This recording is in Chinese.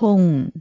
空